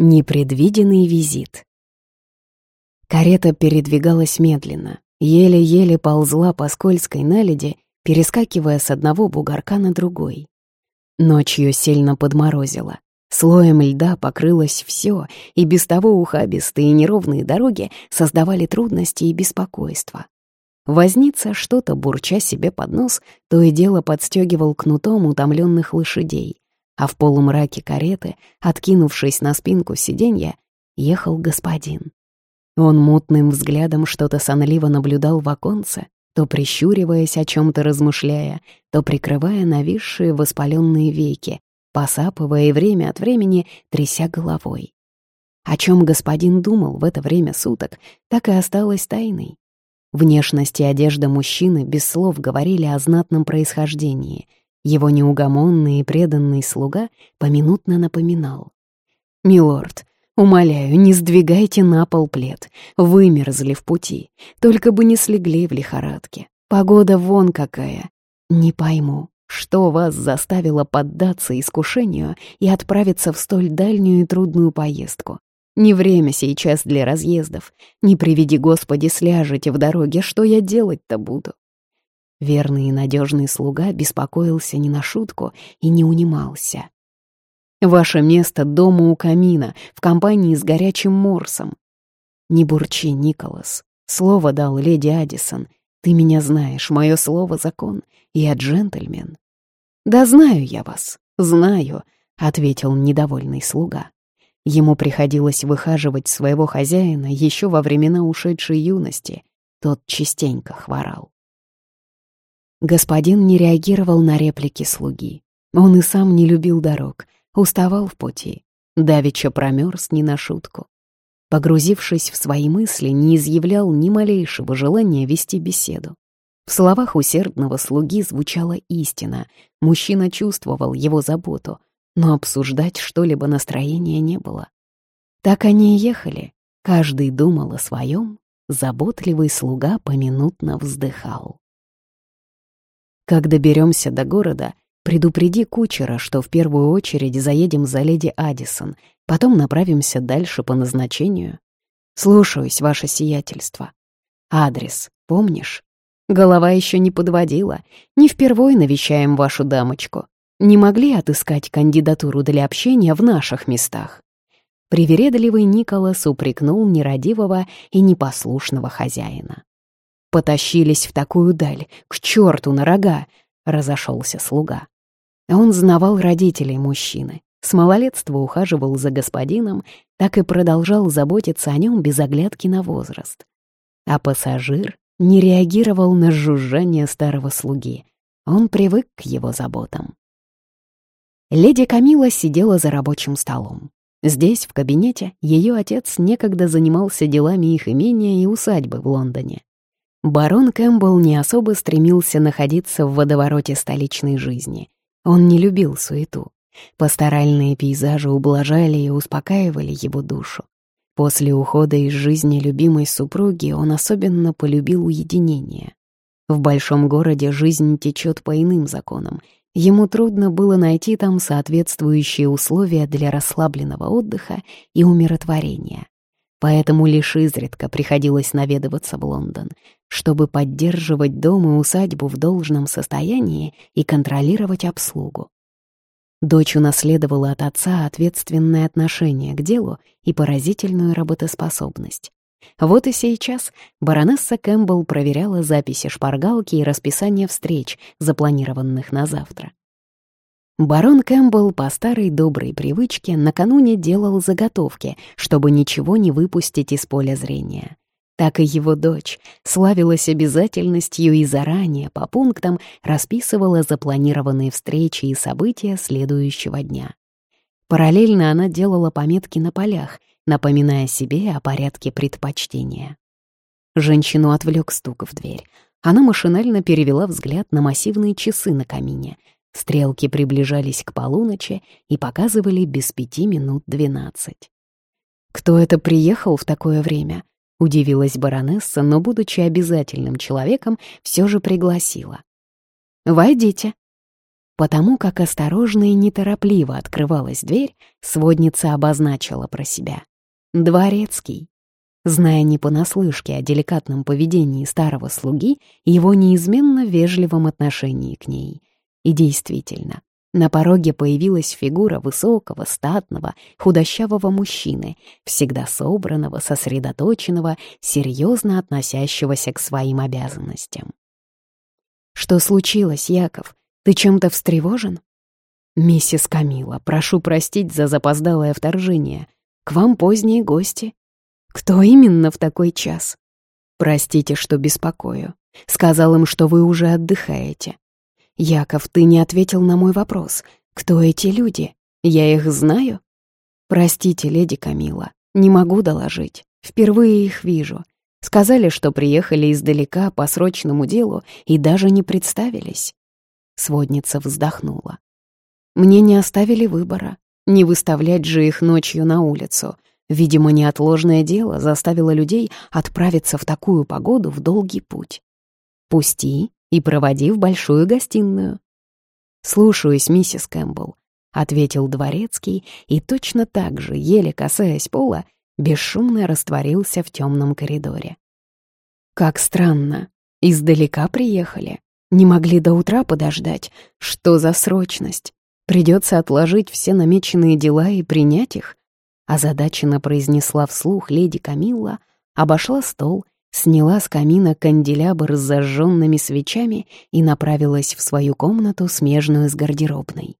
Непредвиденный визит. Карета передвигалась медленно, еле-еле ползла по скользкой наледи, перескакивая с одного бугорка на другой. Ночью сильно подморозило. Слоем льда покрылось все, и без того ухабистые и неровные дороги создавали трудности и беспокойство. Возница, что-то бурча себе под нос, то и дело подстегивал кнутом утомленных лошадей, а в полумраке кареты, откинувшись на спинку сиденья, ехал господин. Он мутным взглядом что-то сонливо наблюдал в оконце, то прищуриваясь о чем то размышляя, то прикрывая нависшие воспаленные веки, посапывая время от времени тряся головой. О чем господин думал в это время суток, так и осталось тайной. Внешность и одежда мужчины без слов говорили о знатном происхождении — его неугомонный и преданный слуга поминутно напоминал. «Милорд, умоляю, не сдвигайте на пол плед. Вымерзли в пути. Только бы не слегли в лихорадке. Погода вон какая. Не пойму, что вас заставило поддаться искушению и отправиться в столь дальнюю и трудную поездку? Не время сейчас для разъездов. Не приведи Господи, сляжете в дороге, что я делать-то буду? Верный и надежный слуга беспокоился не на шутку и не унимался. «Ваше место дома у камина, в компании с горячим морсом». «Не бурчи, Николас. Слово дал леди Адисон. Ты меня знаешь, мое слово — закон. Я джентльмен». «Да знаю я вас, знаю», — ответил недовольный слуга. Ему приходилось выхаживать своего хозяина еще во времена ушедшей юности. Тот частенько хворал. Господин не реагировал на реплики слуги. Он и сам не любил дорог, уставал в пути, давеча промерз не на шутку. Погрузившись в свои мысли, не изъявлял ни малейшего желания вести беседу. В словах усердного слуги звучала истина, мужчина чувствовал его заботу, но обсуждать что-либо настроения не было. Так они и ехали, каждый думал о своем, заботливый слуга поминутно вздыхал. Как доберемся до города, предупреди кучера, что в первую очередь заедем за леди Адисон, потом направимся дальше по назначению. Слушаюсь, ваше сиятельство. Адрес, помнишь? Голова еще не подводила. Не впервой навещаем вашу дамочку. Не могли отыскать кандидатуру для общения в наших местах. Привередливый Николас упрекнул нерадивого и непослушного хозяина. Потащились в такую даль, к черту на рога, разошелся слуга. Он знавал родителей мужчины, с малолетства ухаживал за господином, так и продолжал заботиться о нем без оглядки на возраст. А пассажир не реагировал на жужжание старого слуги. Он привык к его заботам. Леди Камила сидела за рабочим столом. Здесь, в кабинете, ее отец некогда занимался делами их имения и усадьбы в Лондоне. Барон Кэмпбелл не особо стремился находиться в водовороте столичной жизни. Он не любил суету. Пасторальные пейзажи ублажали и успокаивали его душу. После ухода из жизни любимой супруги он особенно полюбил уединение. В большом городе жизнь течет по иным законам. Ему трудно было найти там соответствующие условия для расслабленного отдыха и умиротворения поэтому лишь изредка приходилось наведываться в Лондон, чтобы поддерживать дом и усадьбу в должном состоянии и контролировать обслугу. Дочь унаследовала от отца ответственное отношение к делу и поразительную работоспособность. Вот и сейчас баронесса Кэмпбелл проверяла записи шпаргалки и расписание встреч, запланированных на завтра. Барон Кэмпбелл по старой доброй привычке накануне делал заготовки, чтобы ничего не выпустить из поля зрения. Так и его дочь славилась обязательностью и заранее по пунктам расписывала запланированные встречи и события следующего дня. Параллельно она делала пометки на полях, напоминая себе о порядке предпочтения. Женщину отвлек стук в дверь. Она машинально перевела взгляд на массивные часы на камине — Стрелки приближались к полуночи и показывали без пяти минут двенадцать. «Кто это приехал в такое время?» — удивилась баронесса, но, будучи обязательным человеком, все же пригласила. «Войдите». Потому как осторожно и неторопливо открывалась дверь, сводница обозначила про себя. «Дворецкий». Зная не понаслышке о деликатном поведении старого слуги и его неизменно вежливом отношении к ней. И действительно, на пороге появилась фигура высокого, статного, худощавого мужчины, всегда собранного, сосредоточенного, серьезно относящегося к своим обязанностям. «Что случилось, Яков? Ты чем-то встревожен?» «Миссис Камила, прошу простить за запоздалое вторжение. К вам поздние гости». «Кто именно в такой час?» «Простите, что беспокою. Сказал им, что вы уже отдыхаете. «Яков, ты не ответил на мой вопрос. Кто эти люди? Я их знаю?» «Простите, леди Камила, не могу доложить. Впервые их вижу. Сказали, что приехали издалека по срочному делу и даже не представились». Сводница вздохнула. «Мне не оставили выбора. Не выставлять же их ночью на улицу. Видимо, неотложное дело заставило людей отправиться в такую погоду в долгий путь. Пусти и проводи в большую гостиную. «Слушаюсь, миссис Кэмпбелл», — ответил дворецкий и точно так же, еле касаясь пола, бесшумно растворился в темном коридоре. «Как странно. Издалека приехали. Не могли до утра подождать. Что за срочность? Придется отложить все намеченные дела и принять их?» Озадаченно произнесла вслух леди Камилла, обошла стол сняла с камина канделябр с зажженными свечами и направилась в свою комнату, смежную с гардеробной.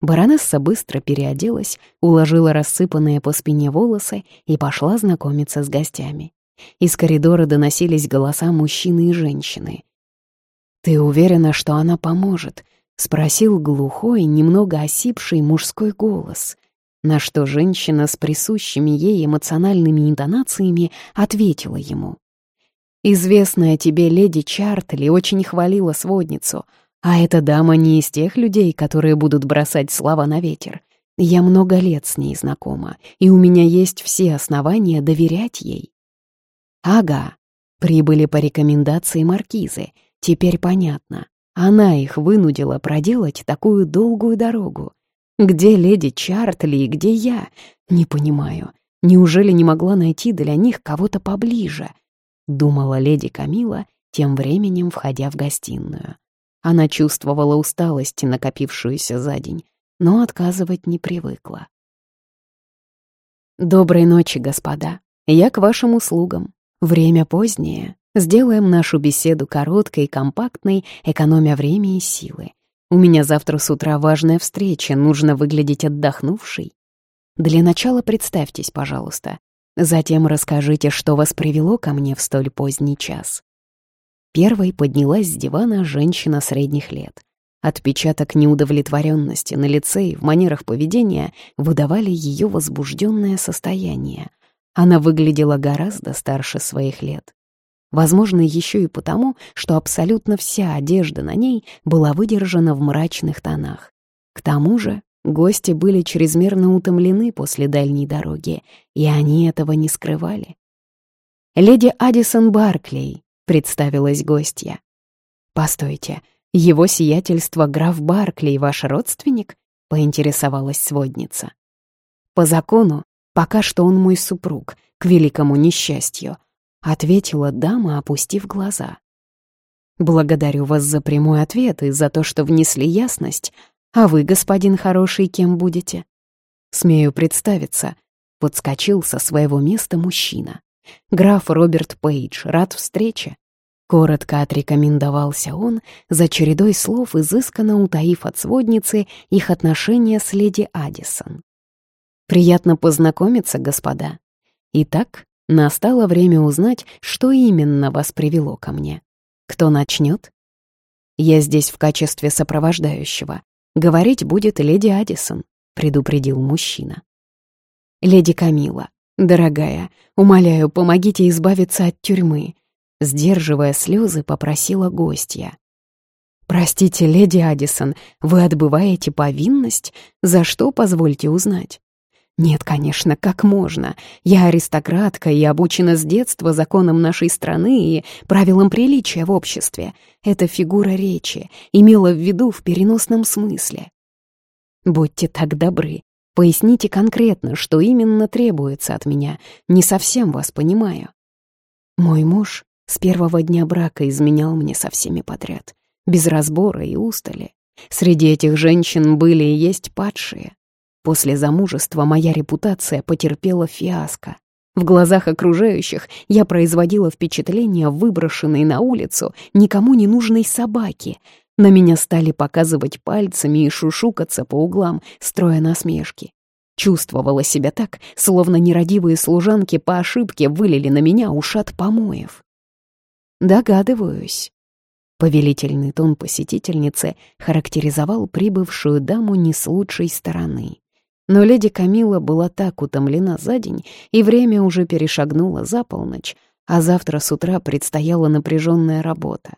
Баронесса быстро переоделась, уложила рассыпанные по спине волосы и пошла знакомиться с гостями. Из коридора доносились голоса мужчины и женщины. «Ты уверена, что она поможет?» — спросил глухой, немного осипший мужской голос — на что женщина с присущими ей эмоциональными интонациями ответила ему. «Известная тебе леди Чартли очень хвалила сводницу, а эта дама не из тех людей, которые будут бросать слова на ветер. Я много лет с ней знакома, и у меня есть все основания доверять ей». «Ага», прибыли по рекомендации маркизы, теперь понятно. Она их вынудила проделать такую долгую дорогу. Где леди Чартли и где я? Не понимаю. Неужели не могла найти для них кого-то поближе? Думала леди Камила, тем временем входя в гостиную. Она чувствовала усталость, накопившуюся за день, но отказывать не привыкла. «Доброй ночи, господа. Я к вашим услугам. Время позднее. Сделаем нашу беседу короткой и компактной, экономя время и силы. У меня завтра с утра важная встреча, нужно выглядеть отдохнувшей. Для начала представьтесь, пожалуйста. Затем расскажите, что вас привело ко мне в столь поздний час». Первой поднялась с дивана женщина средних лет. Отпечаток неудовлетворенности на лице и в манерах поведения выдавали ее возбужденное состояние. Она выглядела гораздо старше своих лет. Возможно, еще и потому, что абсолютно вся одежда на ней была выдержана в мрачных тонах. К тому же гости были чрезмерно утомлены после дальней дороги, и они этого не скрывали. «Леди Адисон Барклей», — представилась гостья. «Постойте, его сиятельство граф Барклей ваш родственник?» — поинтересовалась сводница. «По закону, пока что он мой супруг, к великому несчастью», — ответила дама, опустив глаза. «Благодарю вас за прямой ответ и за то, что внесли ясность. А вы, господин хороший, кем будете?» «Смею представиться», — подскочил со своего места мужчина. «Граф Роберт Пейдж, рад встрече». Коротко отрекомендовался он, за чередой слов изысканно утаив от сводницы их отношения с леди Адисон. «Приятно познакомиться, господа. Итак, Настало время узнать, что именно вас привело ко мне. Кто начнет? Я здесь в качестве сопровождающего. Говорить будет леди Адисон, предупредил мужчина. Леди Камила, дорогая, умоляю, помогите избавиться от тюрьмы. Сдерживая слезы, попросила гостья. «Простите, леди Адисон, вы отбываете повинность? За что, позвольте узнать?» Нет, конечно, как можно? Я аристократка и обучена с детства законам нашей страны и правилам приличия в обществе. Эта фигура речи имела в виду в переносном смысле. Будьте так добры, поясните конкретно, что именно требуется от меня. Не совсем вас понимаю. Мой муж с первого дня брака изменял мне со всеми подряд, без разбора и устали. Среди этих женщин были и есть падшие. После замужества моя репутация потерпела фиаско. В глазах окружающих я производила впечатление выброшенной на улицу никому не нужной собаки. На меня стали показывать пальцами и шушукаться по углам, строя насмешки. Чувствовала себя так, словно нерадивые служанки по ошибке вылили на меня ушат помоев. Догадываюсь. Повелительный тон посетительницы характеризовал прибывшую даму не с лучшей стороны. Но леди Камила была так утомлена за день, и время уже перешагнуло за полночь, а завтра с утра предстояла напряженная работа.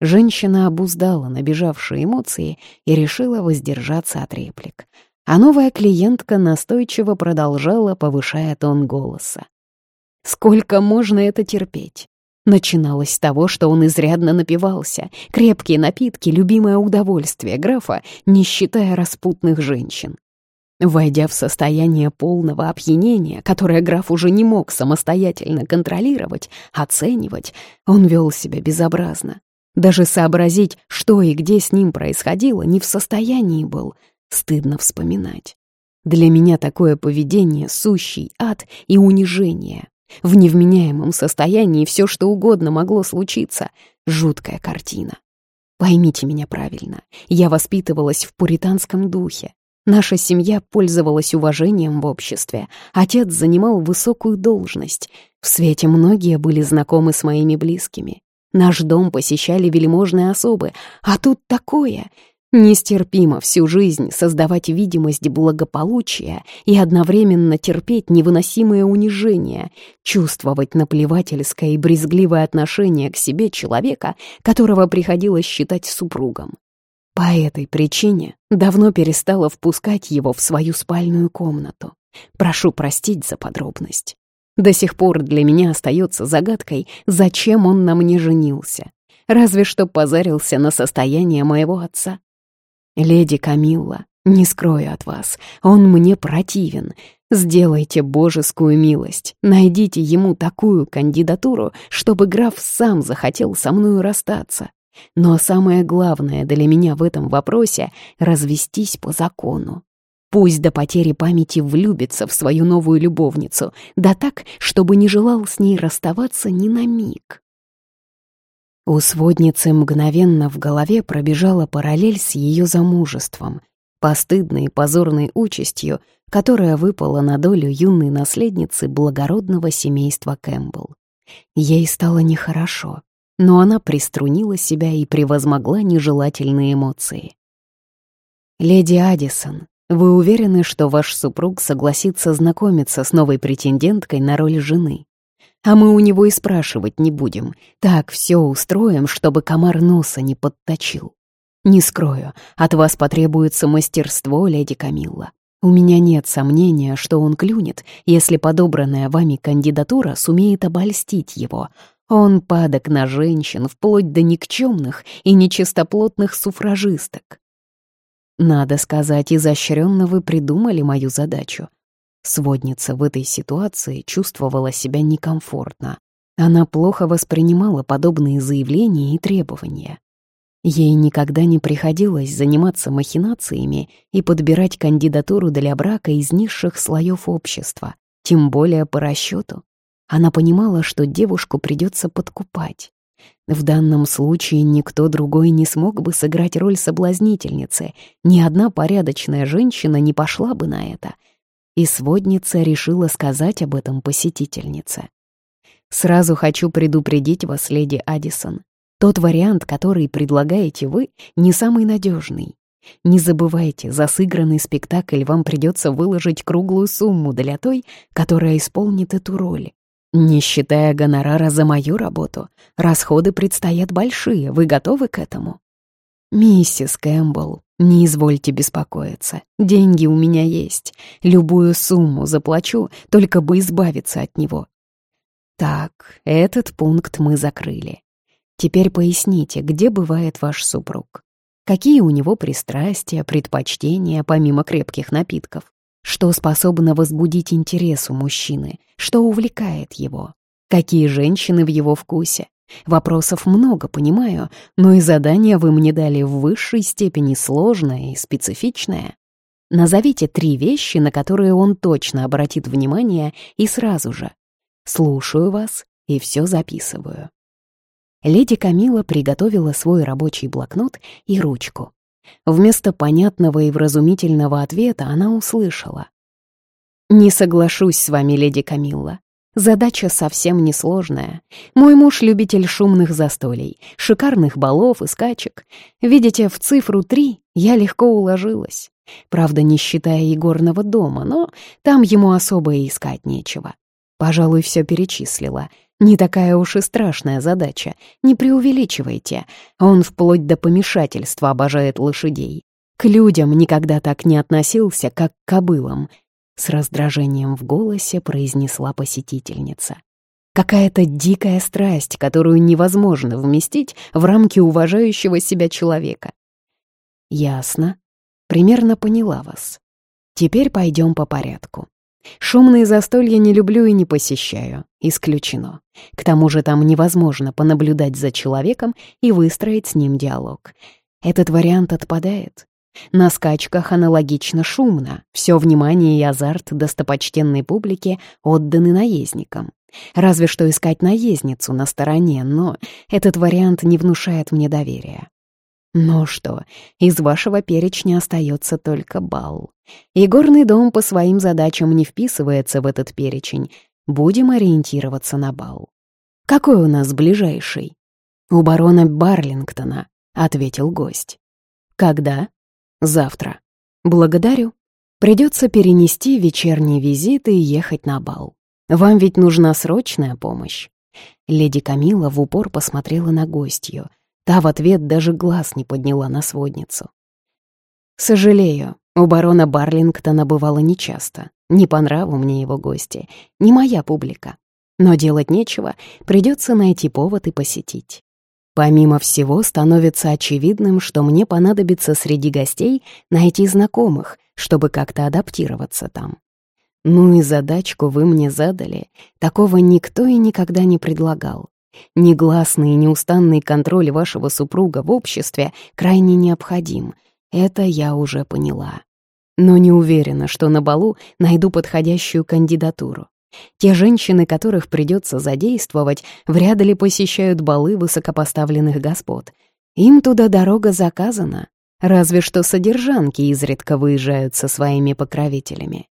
Женщина обуздала набежавшие эмоции и решила воздержаться от реплик. А новая клиентка настойчиво продолжала, повышая тон голоса. «Сколько можно это терпеть?» Начиналось с того, что он изрядно напивался. Крепкие напитки — любимое удовольствие графа, не считая распутных женщин. Войдя в состояние полного опьянения, которое граф уже не мог самостоятельно контролировать, оценивать, он вел себя безобразно. Даже сообразить, что и где с ним происходило, не в состоянии был. Стыдно вспоминать. Для меня такое поведение — сущий ад и унижение. В невменяемом состоянии все, что угодно могло случиться. Жуткая картина. Поймите меня правильно, я воспитывалась в пуританском духе. Наша семья пользовалась уважением в обществе. Отец занимал высокую должность. В свете многие были знакомы с моими близкими. Наш дом посещали вельможные особы. А тут такое. Нестерпимо всю жизнь создавать видимость благополучия и одновременно терпеть невыносимое унижение, чувствовать наплевательское и брезгливое отношение к себе человека, которого приходилось считать супругом. По этой причине давно перестала впускать его в свою спальную комнату. Прошу простить за подробность. До сих пор для меня остается загадкой, зачем он на мне женился. Разве что позарился на состояние моего отца. Леди Камилла, не скрою от вас, он мне противен. Сделайте божескую милость, найдите ему такую кандидатуру, чтобы граф сам захотел со мною расстаться. Но самое главное для меня в этом вопросе — развестись по закону. Пусть до потери памяти влюбится в свою новую любовницу, да так, чтобы не желал с ней расставаться ни на миг. У сводницы мгновенно в голове пробежала параллель с ее замужеством, постыдной и позорной участью, которая выпала на долю юной наследницы благородного семейства Кэмпбелл. Ей стало нехорошо но она приструнила себя и превозмогла нежелательные эмоции. «Леди Адисон, вы уверены, что ваш супруг согласится знакомиться с новой претенденткой на роль жены? А мы у него и спрашивать не будем. Так все устроим, чтобы комар носа не подточил. Не скрою, от вас потребуется мастерство, леди Камилла. У меня нет сомнения, что он клюнет, если подобранная вами кандидатура сумеет обольстить его, он падок на женщин, вплоть до никчемных и нечистоплотных суфражисток. Надо сказать, изощренно вы придумали мою задачу. Сводница в этой ситуации чувствовала себя некомфортно. Она плохо воспринимала подобные заявления и требования. Ей никогда не приходилось заниматься махинациями и подбирать кандидатуру для брака из низших слоев общества, тем более по расчету. Она понимала, что девушку придется подкупать. В данном случае никто другой не смог бы сыграть роль соблазнительницы, ни одна порядочная женщина не пошла бы на это. И сводница решила сказать об этом посетительнице. «Сразу хочу предупредить вас, леди Адисон. Тот вариант, который предлагаете вы, не самый надежный. Не забывайте, за сыгранный спектакль вам придется выложить круглую сумму для той, которая исполнит эту роль. Не считая гонорара за мою работу, расходы предстоят большие, вы готовы к этому? Миссис Кэмпбелл, Не извольте беспокоиться, деньги у меня есть. Любую сумму заплачу, только бы избавиться от него. Так, этот пункт мы закрыли. Теперь поясните, где бывает ваш супруг? Какие у него пристрастия, предпочтения, помимо крепких напитков? Что способно возбудить интерес у мужчины? Что увлекает его? Какие женщины в его вкусе? Вопросов много, понимаю, но и задание вы мне дали в высшей степени сложное и специфичное. Назовите три вещи, на которые он точно обратит внимание и сразу же. Слушаю вас и все записываю. Леди Камила приготовила свой рабочий блокнот и ручку. Вместо понятного и вразумительного ответа она услышала. «Не соглашусь с вами, леди Камилла. Задача совсем несложная. Мой муж — любитель шумных застолий, шикарных балов и скачек. Видите, в цифру три я легко уложилась. Правда, не считая игорного дома, но там ему особо и искать нечего. Пожалуй, все перечислила. Не такая уж и страшная задача, не преувеличивайте. Он вплоть до помешательства обожает лошадей. К людям никогда так не относился, как к кобылам — с раздражением в голосе произнесла посетительница. Какая-то дикая страсть, которую невозможно вместить в рамки уважающего себя человека. Ясно. Примерно поняла вас. Теперь пойдем по порядку. Шумные застолья не люблю и не посещаю. Исключено. К тому же там невозможно понаблюдать за человеком и выстроить с ним диалог. Этот вариант отпадает. На скачках аналогично шумно, все внимание и азарт достопочтенной публики отданы наездникам. Разве что искать наездницу на стороне, но этот вариант не внушает мне доверия. Ну что, из вашего перечня остается только бал. И горный дом по своим задачам не вписывается в этот перечень. Будем ориентироваться на бал. Какой у нас ближайший? У барона Барлингтона, ответил гость. Когда? Завтра. Благодарю. Придется перенести вечерний визит и ехать на бал. Вам ведь нужна срочная помощь. Леди Камила в упор посмотрела на гостью. Та в ответ даже глаз не подняла на сводницу. «Сожалею, у барона Барлингтона бывало нечасто. Не по нраву мне его гости, не моя публика. Но делать нечего, придется найти повод и посетить. Помимо всего, становится очевидным, что мне понадобится среди гостей найти знакомых, чтобы как-то адаптироваться там. Ну и задачку вы мне задали. Такого никто и никогда не предлагал. Негласный и неустанный контроль вашего супруга в обществе крайне необходим. Это я уже поняла. Но не уверена, что на балу найду подходящую кандидатуру. Те женщины, которых придется задействовать, вряд ли посещают балы высокопоставленных господ. Им туда дорога заказана, разве что содержанки изредка выезжают со своими покровителями.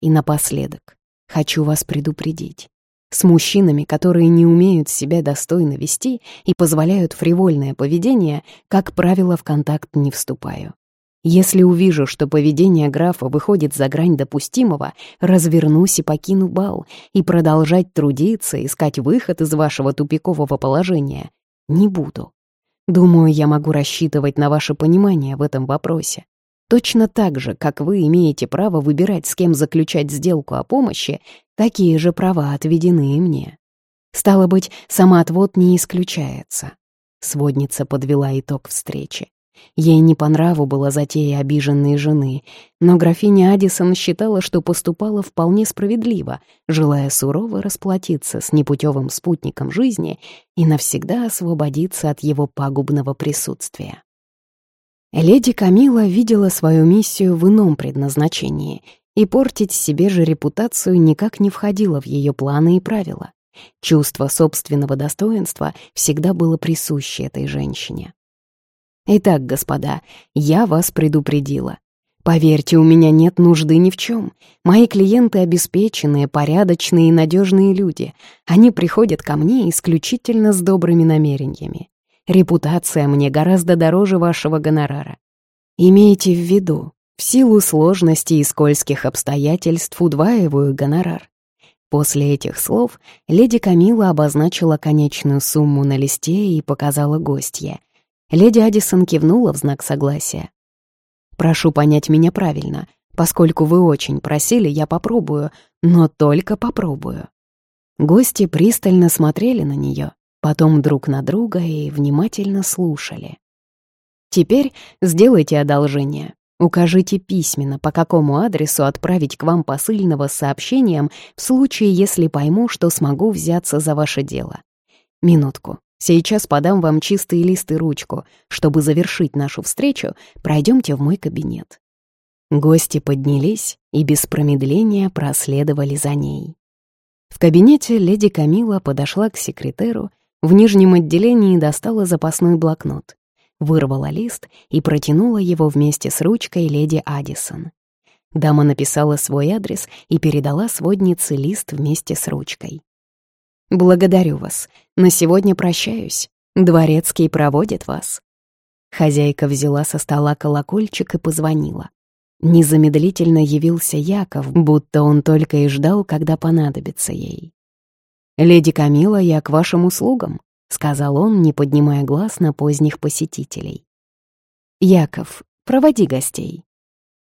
И напоследок хочу вас предупредить. С мужчинами, которые не умеют себя достойно вести и позволяют фривольное поведение, как правило, в контакт не вступаю. Если увижу, что поведение графа выходит за грань допустимого, развернусь и покину бал, и продолжать трудиться, искать выход из вашего тупикового положения не буду. Думаю, я могу рассчитывать на ваше понимание в этом вопросе. Точно так же, как вы имеете право выбирать, с кем заключать сделку о помощи, такие же права отведены и мне. Стало быть, самоотвод не исключается. Сводница подвела итог встречи. Ей не по нраву была затея обиженной жены, но графиня Адисон считала, что поступала вполне справедливо, желая сурово расплатиться с непутевым спутником жизни и навсегда освободиться от его пагубного присутствия. Леди Камила видела свою миссию в ином предназначении, и портить себе же репутацию никак не входило в ее планы и правила. Чувство собственного достоинства всегда было присуще этой женщине. Итак, господа, я вас предупредила. Поверьте, у меня нет нужды ни в чем. Мои клиенты обеспеченные, порядочные и надежные люди. Они приходят ко мне исключительно с добрыми намерениями. Репутация мне гораздо дороже вашего гонорара. Имейте в виду, в силу сложности и скользких обстоятельств удваиваю гонорар. После этих слов леди Камила обозначила конечную сумму на листе и показала гостье — Леди Адисон кивнула в знак согласия. Прошу понять меня правильно. Поскольку вы очень просили, я попробую, но только попробую». Гости пристально смотрели на нее, потом друг на друга и внимательно слушали. «Теперь сделайте одолжение. Укажите письменно, по какому адресу отправить к вам посыльного с сообщением в случае, если пойму, что смогу взяться за ваше дело. Минутку. Сейчас подам вам чистый лист и ручку. Чтобы завершить нашу встречу, пройдемте в мой кабинет». Гости поднялись и без промедления проследовали за ней. В кабинете леди Камила подошла к секретеру, в нижнем отделении достала запасной блокнот вырвала лист и протянула его вместе с ручкой леди Адисон. Дама написала свой адрес и передала своднице лист вместе с ручкой. «Благодарю вас. На сегодня прощаюсь. Дворецкий проводит вас». Хозяйка взяла со стола колокольчик и позвонила. Незамедлительно явился Яков, будто он только и ждал, когда понадобится ей. «Леди Камила, я к вашим услугам», — сказал он, не поднимая глаз на поздних посетителей. «Яков, проводи гостей».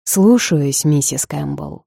«Слушаюсь, миссис Кэмпбелл».